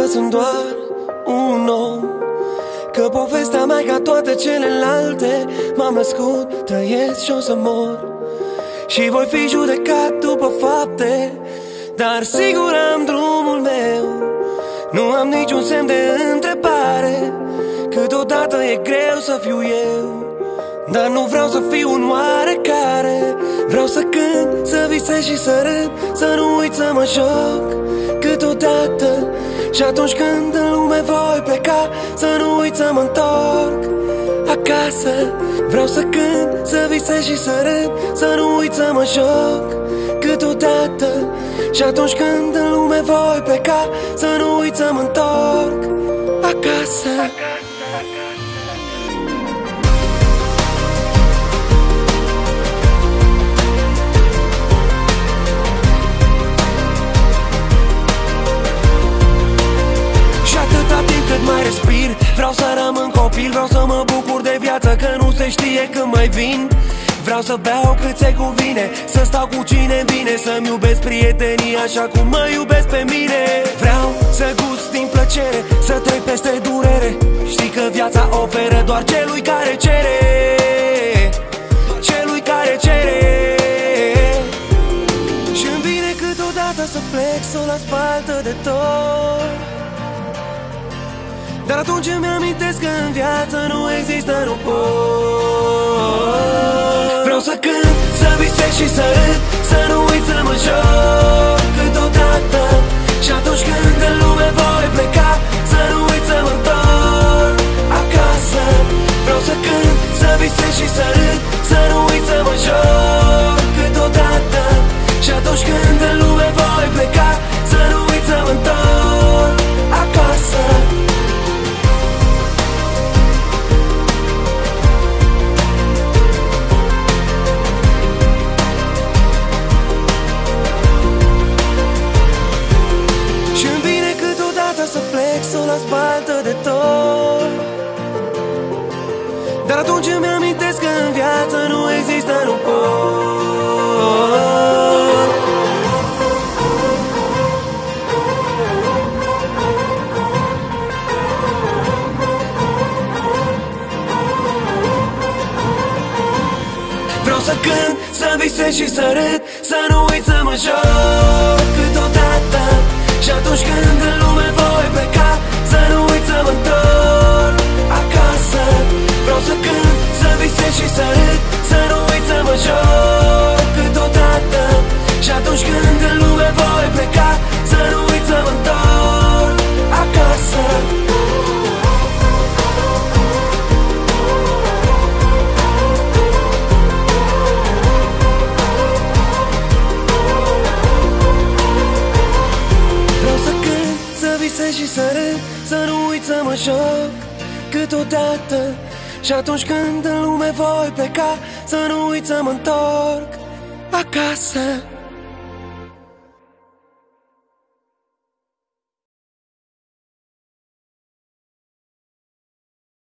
sunt doar un om. Că povestea mea ca toate celelalte. M-am născut, trăiesc și o să mor. Și voi fi judecat după fapte. Dar sigur am drumul meu. Nu am niciun semn de întrebare. Câteodată e greu să fiu eu. Dar nu vreau să fiu un oarecare. Vreau să cânt, să visez și să râd. Să nu uit să mă joc. Câteodată Și atunci când în lume voi pleca Să nu uit să mă întorc acasă Vreau să cânt, să visez și să râd Să nu uit să mă joc câteodată Și atunci când în lume voi pleca Să nu uit să mă întorc acasă, acasă. Vreau să rămân copil, vreau să mă bucur de viață Că nu se știe când mai vin. Vreau să beau cât se cuvine Să stau cu cine vine Să-mi iubesc prietenii așa cum mă iubesc pe mine. Vreau să gust din plăcere Să trec peste durere. Știi că viața oferă doar celui care cere. Celui care cere. Și-mi vine câteodată să plec Să o las baltă de tot dar atunci îmi amintesc că în viață nu există nu pot Vreau să cânt, să visez și să râd Să nu uit să mă joc Dar atunci îmi amintesc că în viață nu există, nu pot Vreau să cânt, să visez și să râd Să nu uit să mă joc și să râd să nu uit să mă joc câteodată. Și atunci când în lume voi pleca Să nu uit să mă întorc acasă